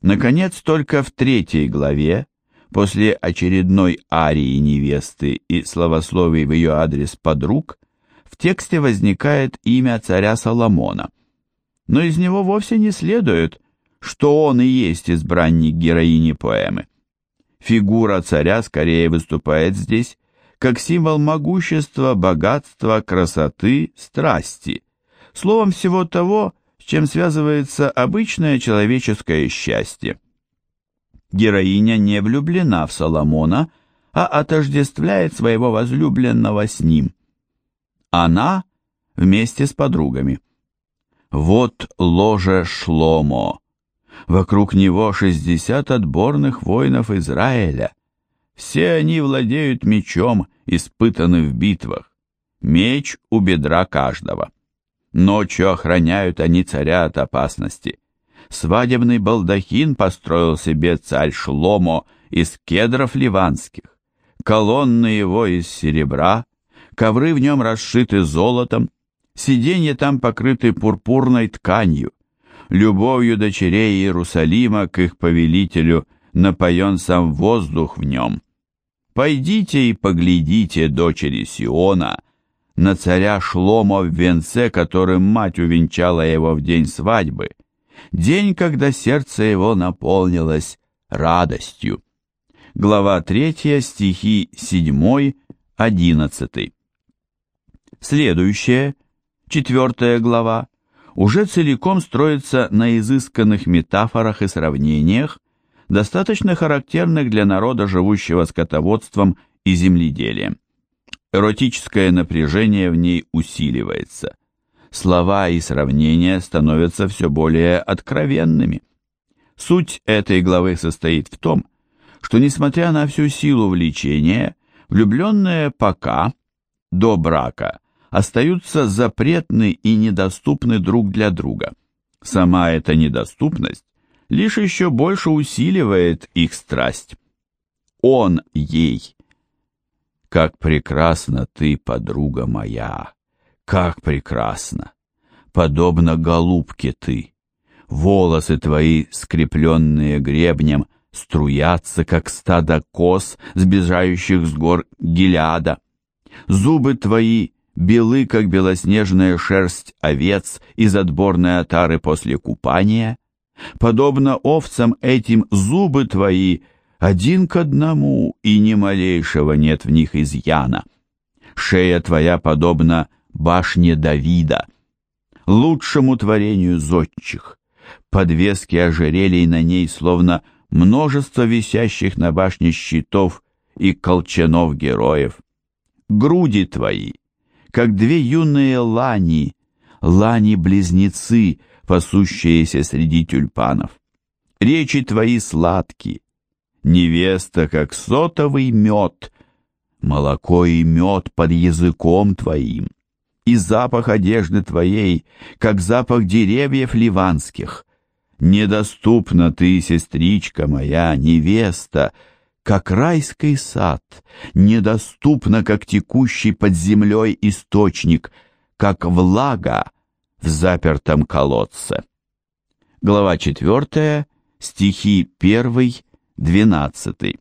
Наконец, только в третьей главе, после очередной арии невесты и словословий в ее адрес подруг, в тексте возникает имя царя Соломона. Но из него вовсе не следует, что он и есть избранник героини поэмы. Фигура царя скорее выступает здесь как символ могущества, богатства, красоты, страсти, словом всего того, чем связывается обычное человеческое счастье. Героиня не влюблена в Соломона, а отождествляет своего возлюбленного с ним. Она вместе с подругами. Вот ложе Шломо. Вокруг него шестьдесят отборных воинов Израиля. Все они владеют мечом, испытаны в битвах. Меч у бедра каждого. Ночью охраняют они царя от опасности. Свадебный балдахин построил себе царь Шломо из кедров ливанских. Колонны его из серебра, ковры в нем расшиты золотом, сиденья там покрыты пурпурной тканью. Любовью дочерей Иерусалима к их повелителю напоен сам воздух в нем. Пойдите и поглядите, дочери Сиона, на царя Шломо в венце, которым мать увенчала его в день свадьбы, день, когда сердце его наполнилось радостью. Глава 3, стихи 7, 11. Следующая, четвертая глава, уже целиком строится на изысканных метафорах и сравнениях, достаточно характерных для народа, живущего скотоводством и земледелием. Эротическое напряжение в ней усиливается. Слова и сравнения становятся все более откровенными. Суть этой главы состоит в том, что, несмотря на всю силу влечения, влюбленные пока, до брака, остаются запретны и недоступны друг для друга. Сама эта недоступность лишь еще больше усиливает их страсть. Он ей как прекрасна ты, подруга моя! Как прекрасна! Подобно голубке ты! Волосы твои, скрепленные гребнем, струятся, как стадо коз, сбежающих с гор Гиляда. Зубы твои белы, как белоснежная шерсть овец из отборной отары после купания. Подобно овцам этим зубы твои — один к одному, и ни малейшего нет в них изъяна. Шея твоя подобна башне Давида, лучшему творению зодчих. Подвески ожерелий на ней словно множество висящих на башне щитов и колчанов героев. Груди твои, как две юные лани, лани-близнецы, пасущиеся среди тюльпанов. Речи твои сладкие, невеста, как сотовый мед, молоко и мед под языком твоим, и запах одежды твоей, как запах деревьев ливанских. Недоступна ты, сестричка моя, невеста, как райский сад, недоступна, как текущий под землей источник, как влага в запертом колодце. Глава 4, стихи 1 12.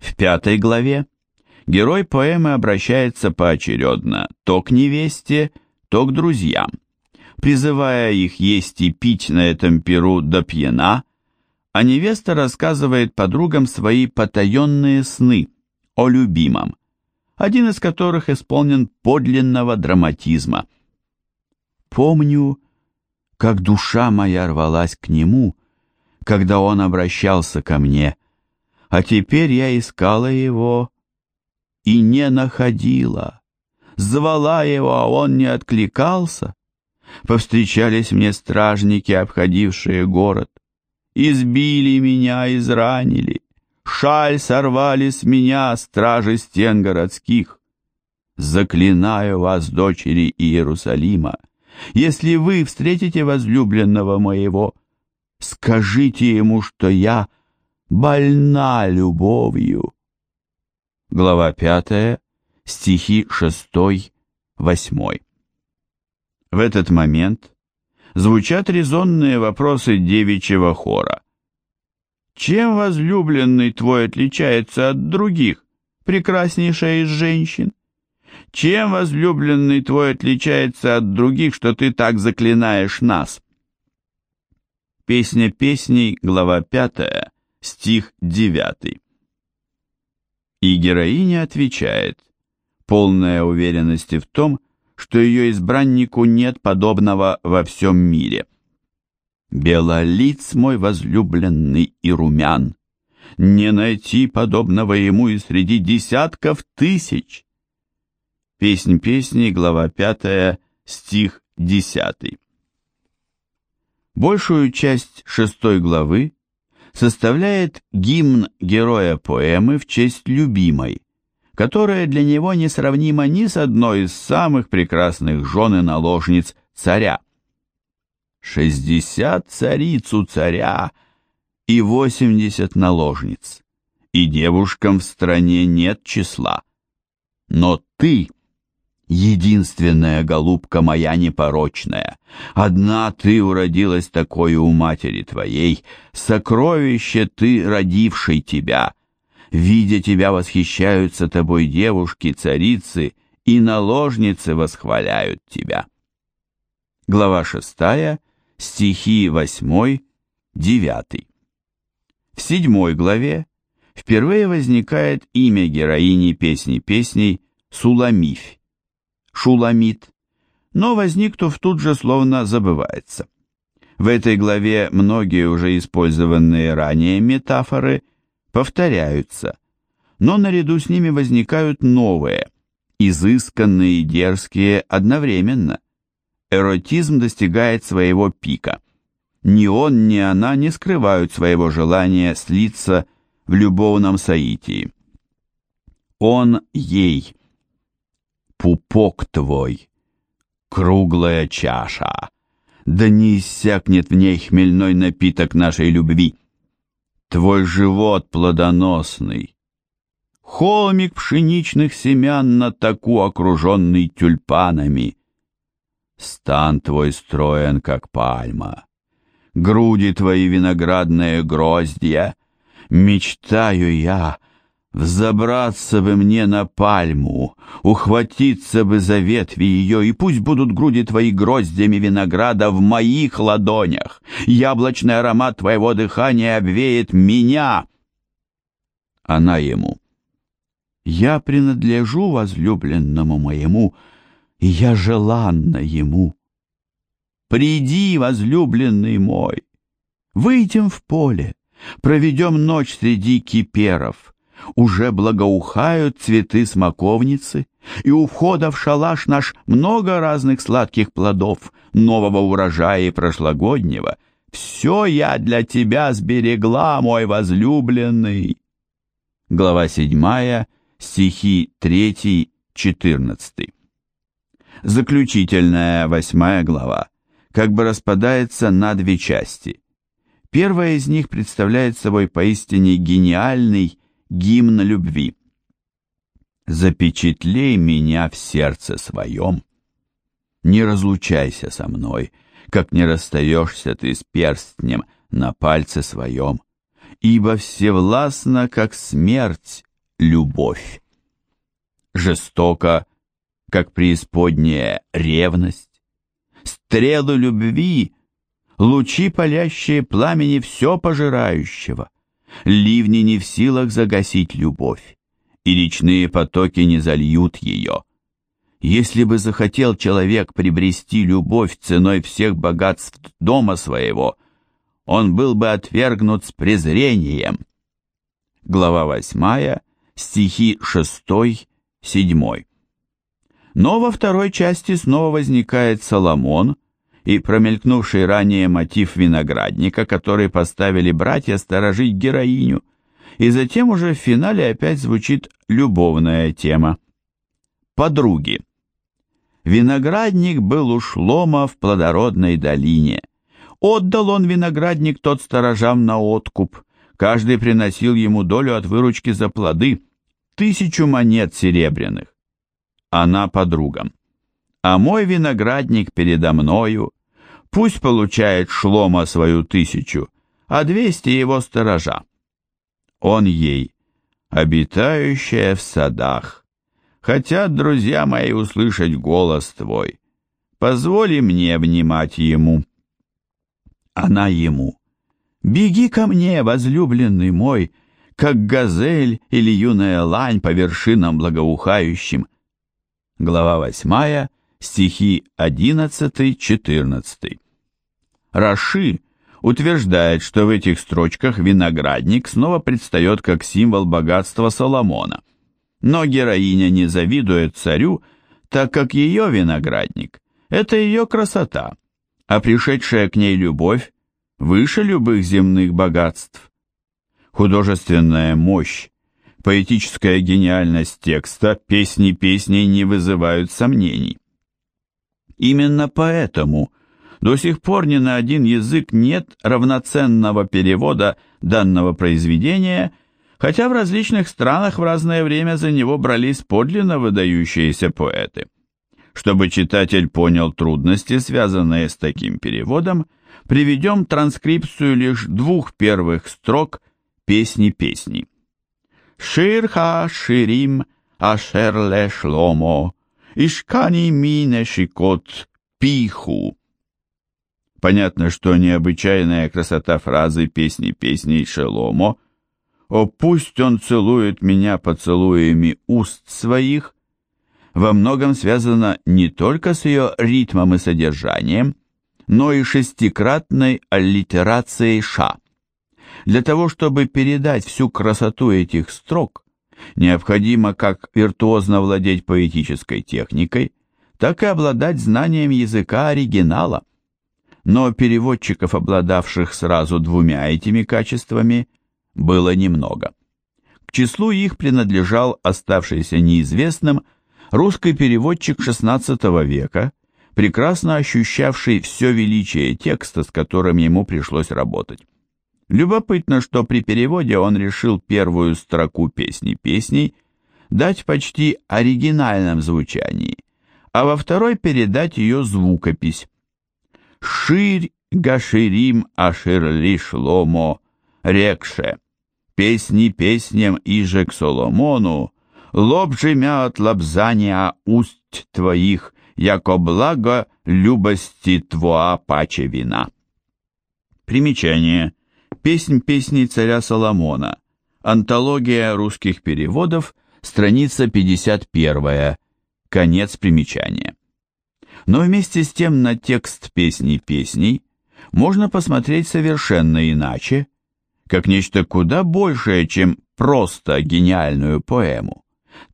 В пятой главе герой поэмы обращается поочередно то к невесте, то к друзьям, призывая их есть и пить на этом перу до пьяна, а невеста рассказывает подругам свои потаенные сны о любимом, один из которых исполнен подлинного драматизма. «Помню, как душа моя рвалась к нему», когда он обращался ко мне, а теперь я искала его и не находила. Звала его, а он не откликался. Повстречались мне стражники, обходившие город. Избили меня, изранили. Шаль сорвали с меня стражи стен городских. Заклинаю вас, дочери Иерусалима, если вы встретите возлюбленного моего, Скажите ему, что я больна любовью. Глава пятая, стихи шестой, восьмой. В этот момент звучат резонные вопросы девичьего хора. Чем возлюбленный твой отличается от других, прекраснейшая из женщин? Чем возлюбленный твой отличается от других, что ты так заклинаешь нас? Песня песней, глава 5, стих 9. И героиня отвечает, полная уверенности в том, что ее избраннику нет подобного во всем мире. Белолиц мой возлюбленный и румян, не найти подобного ему и среди десятков тысяч. Песнь песней, глава 5, стих 10. Большую часть шестой главы составляет гимн героя поэмы в честь любимой, которая для него несравнима ни с одной из самых прекрасных жен и наложниц царя. Шестьдесят цариц у царя и восемьдесят наложниц, и девушкам в стране нет числа. Но ты единственная голубка моя непорочная, одна ты уродилась такой у матери твоей, сокровище ты, родившей тебя. Видя тебя, восхищаются тобой девушки, царицы, и наложницы восхваляют тебя. Глава шестая, стихи восьмой, девятый. В седьмой главе впервые возникает имя героини песни песней Суламифь шуламит, но возникнув тут же словно забывается. В этой главе многие уже использованные ранее метафоры повторяются, но наряду с ними возникают новые, изысканные и дерзкие одновременно. Эротизм достигает своего пика. Ни он, ни она не скрывают своего желания слиться в любовном соитии. Он ей, пупок твой, круглая чаша, да не иссякнет в ней хмельной напиток нашей любви. Твой живот плодоносный, холмик пшеничных семян на таку окруженный тюльпанами. Стан твой строен, как пальма, груди твои виноградные гроздья. Мечтаю я, Взобраться бы мне на пальму, ухватиться бы за ветви ее, и пусть будут груди твои гроздями винограда в моих ладонях. Яблочный аромат твоего дыхания обвеет меня. Она ему. Я принадлежу возлюбленному моему, и я желанна ему. Приди, возлюбленный мой, выйдем в поле, проведем ночь среди киперов уже благоухают цветы смоковницы, и у входа в шалаш наш много разных сладких плодов, нового урожая и прошлогоднего. Все я для тебя сберегла, мой возлюбленный. Глава седьмая, стихи третий, четырнадцатый. Заключительная восьмая глава как бы распадается на две части. Первая из них представляет собой поистине гениальный гимн любви. Запечатлей меня в сердце своем. Не разлучайся со мной, как не расстаешься ты с перстнем на пальце своем, ибо всевластна, как смерть, любовь. Жестоко, как преисподняя ревность, стрелы любви, лучи палящие пламени все пожирающего — ливни не в силах загасить любовь, и речные потоки не зальют ее. Если бы захотел человек приобрести любовь ценой всех богатств дома своего, он был бы отвергнут с презрением. Глава 8, стихи 6-7. Но во второй части снова возникает Соломон – и промелькнувший ранее мотив виноградника, который поставили братья сторожить героиню, и затем уже в финале опять звучит любовная тема. Подруги. Виноградник был у Шлома в плодородной долине. Отдал он виноградник тот сторожам на откуп. Каждый приносил ему долю от выручки за плоды, тысячу монет серебряных. Она подругам. А мой виноградник передо мною, Пусть получает шлома свою тысячу, а двести его сторожа. Он ей, обитающая в садах. Хотят, друзья мои, услышать голос твой. Позволи мне внимать ему. Она ему, беги ко мне, возлюбленный мой, как газель или юная лань по вершинам благоухающим. Глава восьмая, стихи одиннадцатый-четырнадцатый. Раши утверждает, что в этих строчках виноградник снова предстает как символ богатства Соломона. Но героиня не завидует царю, так как ее виноградник – это ее красота, а пришедшая к ней любовь выше любых земных богатств. Художественная мощь, поэтическая гениальность текста, песни песней не вызывают сомнений. Именно поэтому до сих пор ни на один язык нет равноценного перевода данного произведения, хотя в различных странах в разное время за него брались подлинно выдающиеся поэты. Чтобы читатель понял трудности, связанные с таким переводом, приведем транскрипцию лишь двух первых строк песни песни. «Ширха ширим ашерле шломо, ишкани мине шикот пиху». Понятно, что необычайная красота фразы песни песней Шеломо «О, пусть он целует меня поцелуями уст своих» во многом связана не только с ее ритмом и содержанием, но и шестикратной аллитерацией «ша». Для того, чтобы передать всю красоту этих строк, необходимо как виртуозно владеть поэтической техникой, так и обладать знанием языка оригинала но переводчиков, обладавших сразу двумя этими качествами, было немного. К числу их принадлежал оставшийся неизвестным русский переводчик XVI века, прекрасно ощущавший все величие текста, с которым ему пришлось работать. Любопытно, что при переводе он решил первую строку песни песней дать почти оригинальном звучании, а во второй передать ее звукопись. Ширь гаширим аширли шломо, рекше, песни песням иже к Соломону, лоб жемя от лобзания уст твоих, яко благо любости твоа паче вина. Примечание. Песнь песней царя Соломона. Антология русских переводов, страница 51. Конец примечания. Но вместе с тем на текст песни песней можно посмотреть совершенно иначе, как нечто куда большее, чем просто гениальную поэму,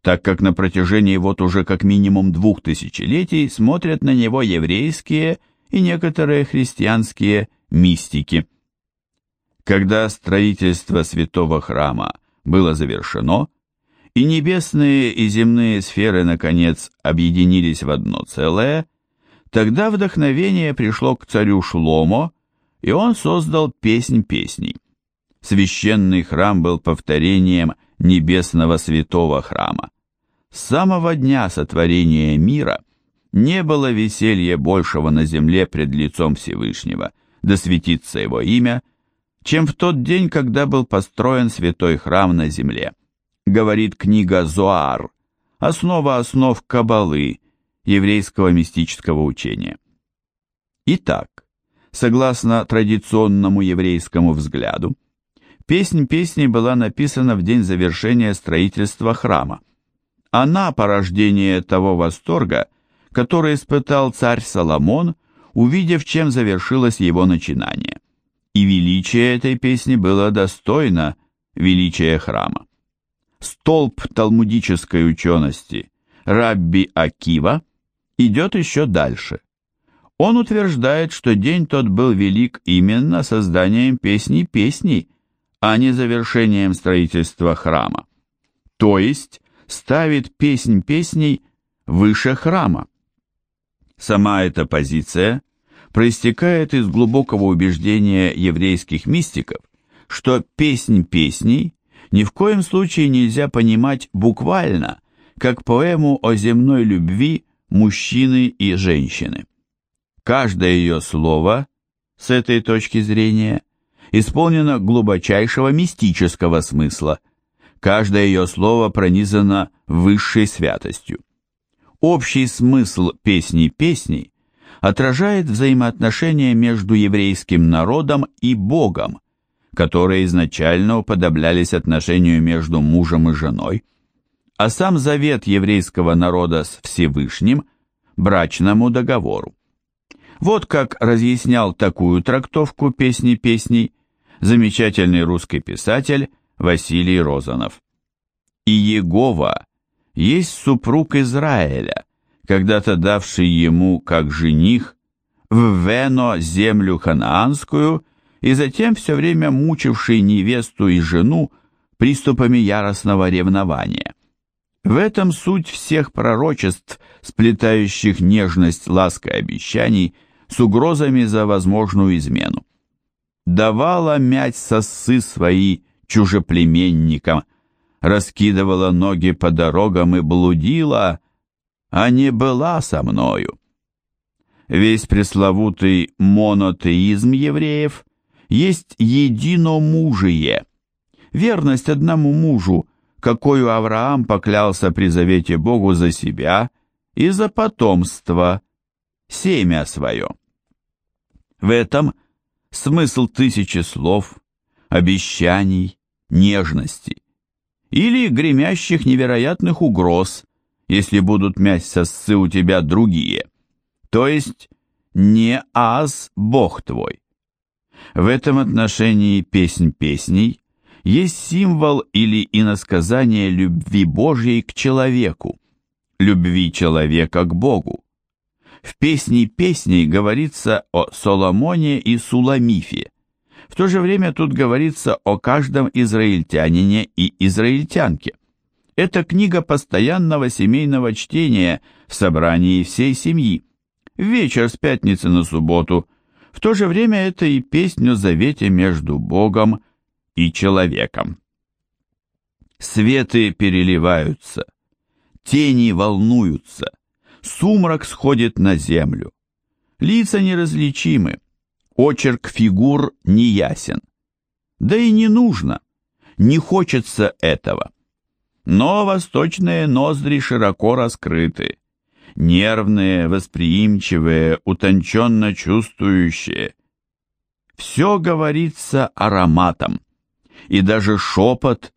так как на протяжении вот уже как минимум двух тысячелетий смотрят на него еврейские и некоторые христианские мистики. Когда строительство святого храма было завершено, и небесные и земные сферы, наконец, объединились в одно целое, Тогда вдохновение пришло к царю Шломо, и он создал песнь песней. Священный храм был повторением небесного святого храма. С самого дня сотворения мира не было веселья большего на земле пред лицом Всевышнего, да светится его имя, чем в тот день, когда был построен святой храм на земле. Говорит книга Зоар, основа основ Кабалы, еврейского мистического учения. Итак, согласно традиционному еврейскому взгляду, песнь песней была написана в день завершения строительства храма. Она порождение того восторга, который испытал царь Соломон, увидев, чем завершилось его начинание. И величие этой песни было достойно величия храма. Столб талмудической учености Рабби Акива – идет еще дальше. Он утверждает, что день тот был велик именно созданием песни песней, а не завершением строительства храма. То есть ставит песнь песней выше храма. Сама эта позиция проистекает из глубокого убеждения еврейских мистиков, что песнь песней ни в коем случае нельзя понимать буквально, как поэму о земной любви мужчины и женщины. Каждое ее слово, с этой точки зрения, исполнена глубочайшего мистического смысла. Каждое ее слово пронизано высшей святостью. Общий смысл песни песней отражает взаимоотношения между еврейским народом и Богом, которые изначально уподоблялись отношению между мужем и женой, а сам завет еврейского народа с Всевышним – брачному договору. Вот как разъяснял такую трактовку песни песней замечательный русский писатель Василий Розанов. «И Егова есть супруг Израиля, когда-то давший ему, как жених, в Вено землю ханаанскую и затем все время мучивший невесту и жену приступами яростного ревнования. В этом суть всех пророчеств, сплетающих нежность лаской обещаний с угрозами за возможную измену. Давала мять сосы свои чужеплеменникам, раскидывала ноги по дорогам и блудила, а не была со мною. Весь пресловутый монотеизм евреев есть единомужие, верность одному мужу, какую Авраам поклялся при завете Богу за себя и за потомство, семя свое. В этом смысл тысячи слов, обещаний, нежности или гремящих невероятных угроз, если будут мять сосцы у тебя другие, то есть не аз Бог твой. В этом отношении песнь песней есть символ или иносказание любви Божьей к человеку, любви человека к Богу. В «Песне песней» говорится о Соломоне и Суламифе. В то же время тут говорится о каждом израильтянине и израильтянке. Это книга постоянного семейного чтения в собрании всей семьи. Вечер с пятницы на субботу. В то же время это и песнь о завете между Богом и человеком. Светы переливаются, тени волнуются – Сумрак сходит на землю. Лица неразличимы, очерк фигур неясен. Да и не нужно, не хочется этого. Но восточные ноздри широко раскрыты, нервные, восприимчивые, утонченно чувствующие. Все говорится ароматом, и даже шепот,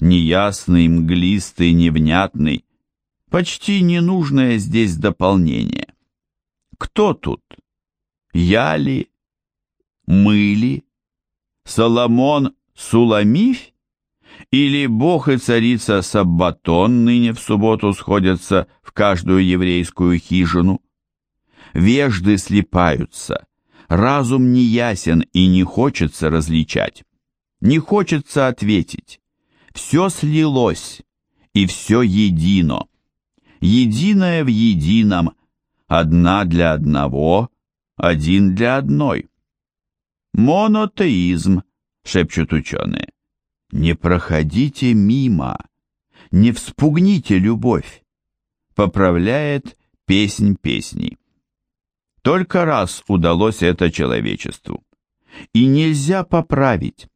неясный, мглистый, невнятный, Почти ненужное здесь дополнение. Кто тут? Я ли? Мы ли? Соломон Суламифь? Или бог и царица Саббатон ныне в субботу сходятся в каждую еврейскую хижину? Вежды слипаются, разум неясен и не хочется различать. Не хочется ответить. Все слилось, и все едино единое в едином, одна для одного, один для одной. Монотеизм, шепчут ученые. Не проходите мимо, не вспугните любовь, поправляет песнь песней. Только раз удалось это человечеству. И нельзя поправить,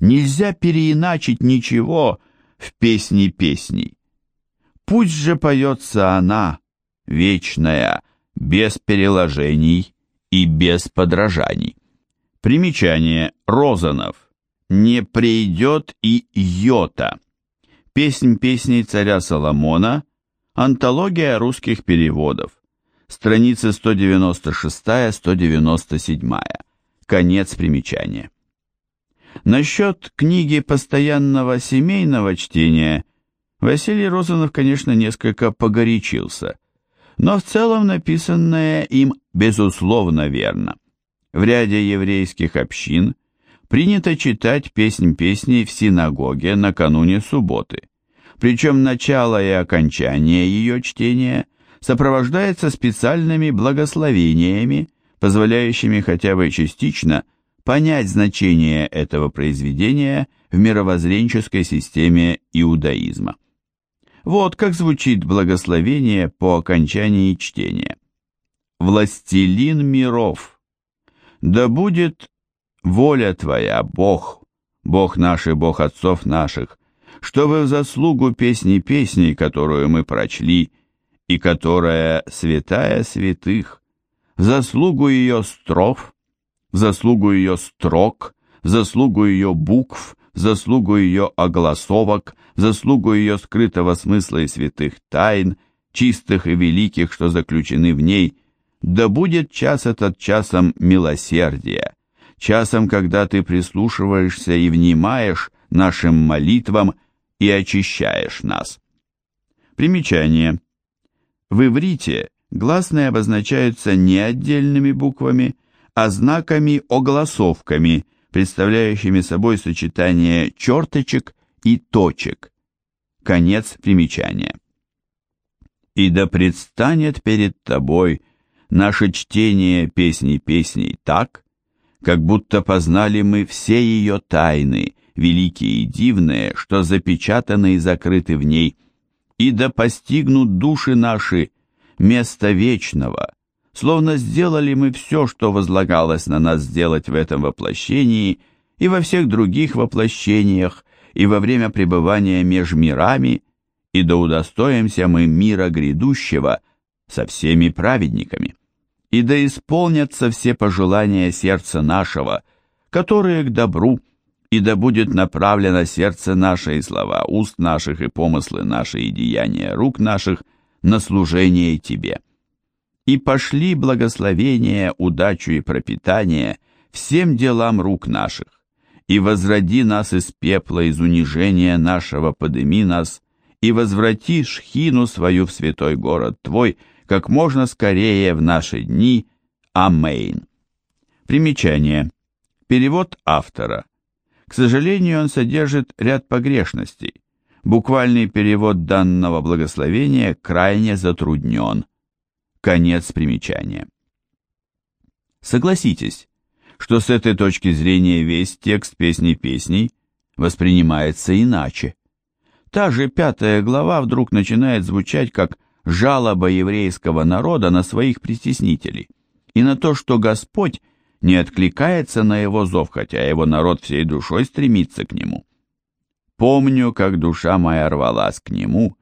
нельзя переиначить ничего в песне песней. Пусть же поется она, вечная, без переложений и без подражаний. Примечание Розанов. Не придет и йота. Песнь песней царя Соломона. Антология русских переводов. Страницы 196-197. Конец примечания. Насчет книги постоянного семейного чтения Василий Розанов, конечно, несколько погорячился, но в целом написанное им безусловно верно. В ряде еврейских общин принято читать песнь песней в синагоге накануне субботы, причем начало и окончание ее чтения сопровождается специальными благословениями, позволяющими хотя бы частично понять значение этого произведения в мировоззренческой системе иудаизма. Вот как звучит благословение по окончании чтения. «Властелин миров, да будет воля Твоя, Бог, Бог наш и Бог отцов наших, чтобы в заслугу песни песней, которую мы прочли, и которая святая святых, в заслугу ее стров, в заслугу ее строк, в заслугу ее букв, в заслугу ее огласовок, в заслугу ее скрытого смысла и святых тайн, чистых и великих, что заключены в ней, да будет час этот часом милосердия, часом, когда ты прислушиваешься и внимаешь нашим молитвам и очищаешь нас. Примечание. В иврите гласные обозначаются не отдельными буквами, а знаками-огласовками, представляющими собой сочетание черточек и точек. Конец примечания. «И да предстанет перед тобой наше чтение песни песней так, как будто познали мы все ее тайны, великие и дивные, что запечатаны и закрыты в ней, и да постигнут души наши место вечного, словно сделали мы все, что возлагалось на нас сделать в этом воплощении и во всех других воплощениях, и во время пребывания меж мирами, и да удостоимся мы мира грядущего со всеми праведниками, и да исполнятся все пожелания сердца нашего, которые к добру, и да будет направлено сердце наше и слова уст наших и помыслы наши и деяния рук наших на служение Тебе. И пошли благословения, удачу и пропитание всем делам рук наших, и возроди нас из пепла, из унижения нашего подыми нас, и возврати шхину свою в святой город Твой, как можно скорее в наши дни. Амейн. Примечание. Перевод автора. К сожалению, он содержит ряд погрешностей. Буквальный перевод данного благословения крайне затруднен. Конец примечания. Согласитесь, что с этой точки зрения весь текст песни песней воспринимается иначе. Та же пятая глава вдруг начинает звучать как жалоба еврейского народа на своих притеснителей и на то, что Господь не откликается на его зов, хотя его народ всей душой стремится к нему. Помню, как душа моя рвалась к нему,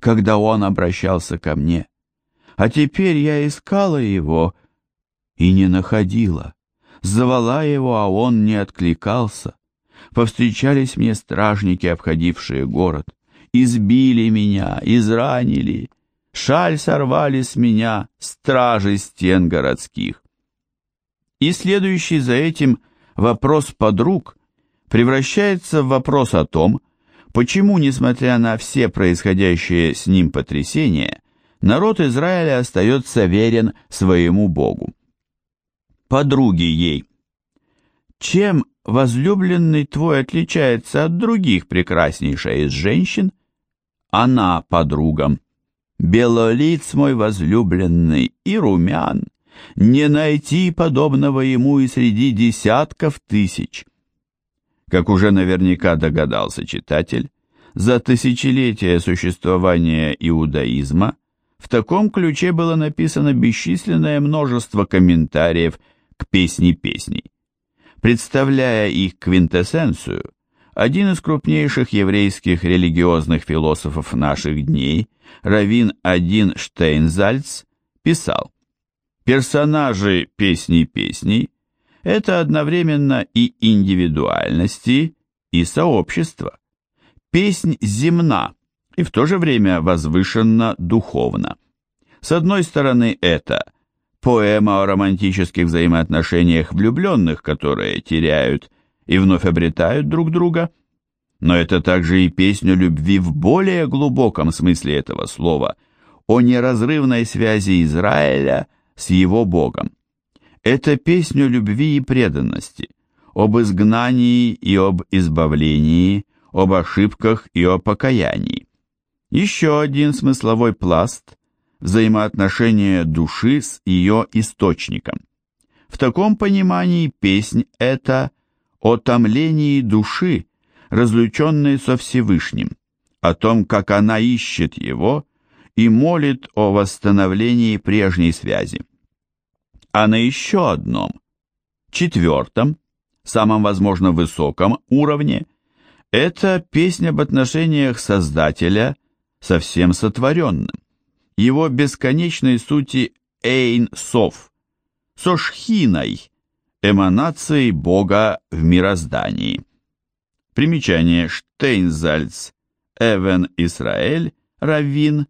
когда он обращался ко мне. А теперь я искала его и не находила. Звала его, а он не откликался. Повстречались мне стражники, обходившие город. Избили меня, изранили. Шаль сорвали с меня стражи стен городских. И следующий за этим вопрос подруг превращается в вопрос о том, почему, несмотря на все происходящие с ним потрясения, народ Израиля остается верен своему Богу. Подруги ей. Чем возлюбленный твой отличается от других прекраснейшей из женщин? Она подругам. Белолиц мой возлюбленный и румян, не найти подобного ему и среди десятков тысяч. Как уже наверняка догадался читатель, за тысячелетия существования иудаизма в таком ключе было написано бесчисленное множество комментариев к песне песней. Представляя их квинтэссенцию, один из крупнейших еврейских религиозных философов наших дней, Равин Один Штейнзальц, писал Персонажи песни песней – это одновременно и индивидуальности, и сообщество. Песнь земна и в то же время возвышенно духовна. С одной стороны, это поэма о романтических взаимоотношениях влюбленных, которые теряют и вновь обретают друг друга, но это также и песня любви в более глубоком смысле этого слова, о неразрывной связи Израиля – с его Богом. Это песню любви и преданности, об изгнании и об избавлении, об ошибках и о покаянии. Еще один смысловой пласт – взаимоотношения души с ее источником. В таком понимании песнь – это о томлении души, разлученной со Всевышним, о том, как она ищет его и молит о восстановлении прежней связи. А на еще одном, четвертом, самом, возможно, высоком уровне, это песня об отношениях Создателя со всем сотворенным, его бесконечной сути Эйн-Сов, со шхиной, эманацией Бога в мироздании. Примечание. Штейнзальц, Эвен Исраэль, Раввин,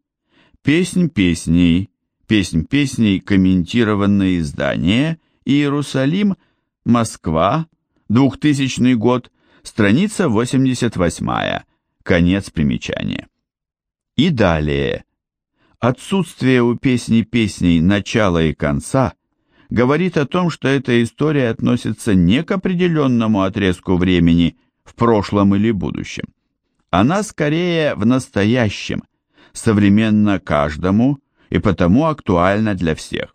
Песнь песней, Песнь песней, комментированные издания, Иерусалим, Москва, 2000 год, страница 88, конец примечания. И далее. Отсутствие у песни песней начала и конца говорит о том, что эта история относится не к определенному отрезку времени в прошлом или будущем. Она скорее в настоящем, современно каждому и потому актуальна для всех.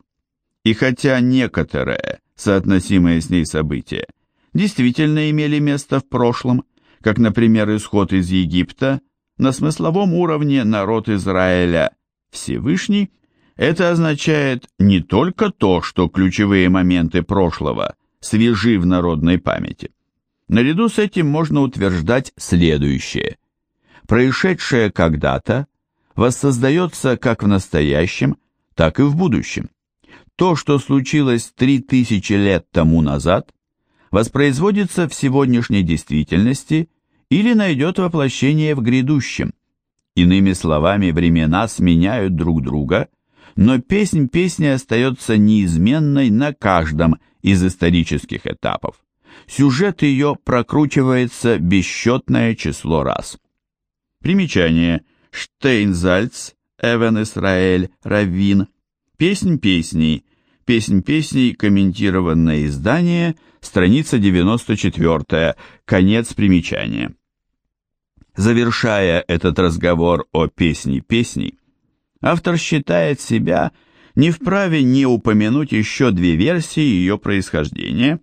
И хотя некоторые, соотносимые с ней события, действительно имели место в прошлом, как, например, исход из Египта, на смысловом уровне народ Израиля Всевышний, это означает не только то, что ключевые моменты прошлого свежи в народной памяти. Наряду с этим можно утверждать следующее. Происшедшее когда-то воссоздается как в настоящем, так и в будущем. То, что случилось три тысячи лет тому назад, воспроизводится в сегодняшней действительности или найдет воплощение в грядущем. Иными словами, времена сменяют друг друга, но песнь песни остается неизменной на каждом из исторических этапов. Сюжет ее прокручивается бесчетное число раз. Примечание. Штейнзальц, Эвен Исраэль, Раввин. Песнь песней. Песнь песней, комментированное издание, страница 94, конец примечания. Завершая этот разговор о песне песней, автор считает себя не вправе не упомянуть еще две версии ее происхождения,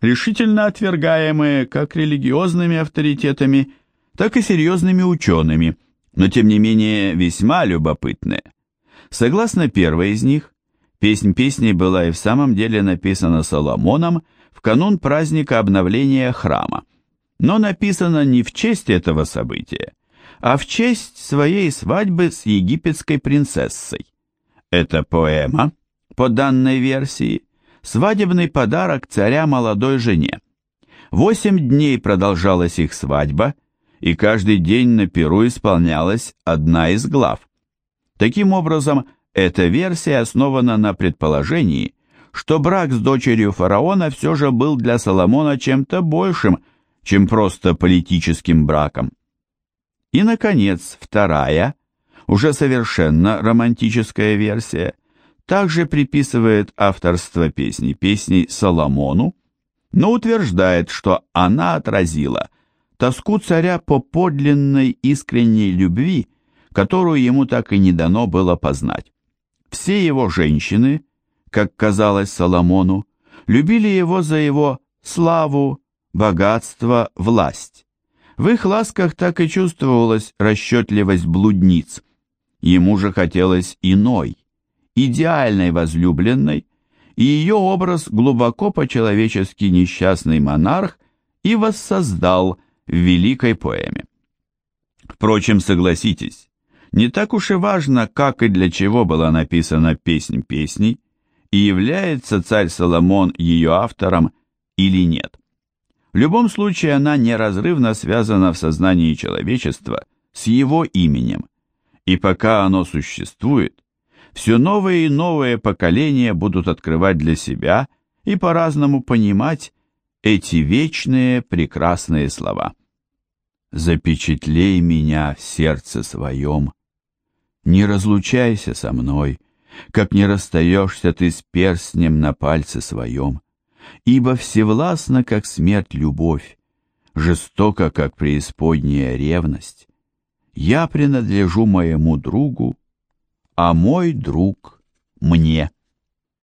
решительно отвергаемые как религиозными авторитетами, так и серьезными учеными, но тем не менее весьма любопытные. Согласно первой из них, Песнь песней была и в самом деле написана Соломоном в канун праздника обновления храма, но написана не в честь этого события, а в честь своей свадьбы с египетской принцессой. Эта поэма, по данной версии, свадебный подарок царя молодой жене. Восемь дней продолжалась их свадьба, и каждый день на перу исполнялась одна из глав. Таким образом, эта версия основана на предположении, что брак с дочерью фараона все же был для Соломона чем-то большим, чем просто политическим браком. И, наконец, вторая, уже совершенно романтическая версия, также приписывает авторство песни песней Соломону, но утверждает, что она отразила тоску царя по подлинной искренней любви, которую ему так и не дано было познать. Все его женщины, как казалось Соломону, любили его за его славу, богатство, власть. В их ласках так и чувствовалась расчетливость блудниц. Ему же хотелось иной, идеальной возлюбленной, и ее образ глубоко по-человечески несчастный монарх и воссоздал в великой поэме. Впрочем, согласитесь, не так уж и важно, как и для чего была написана песнь песней, и является царь Соломон ее автором или нет. В любом случае она неразрывно связана в сознании человечества с его именем, и пока оно существует, все новые и новые поколения будут открывать для себя и по-разному понимать эти вечные прекрасные слова. «Запечатлей меня в сердце своем, не разлучайся со мной, как не расстаешься ты с перстнем на пальце своем, ибо всевластна, как смерть, любовь, жестока, как преисподняя ревность. Я принадлежу моему другу, а мой друг мне.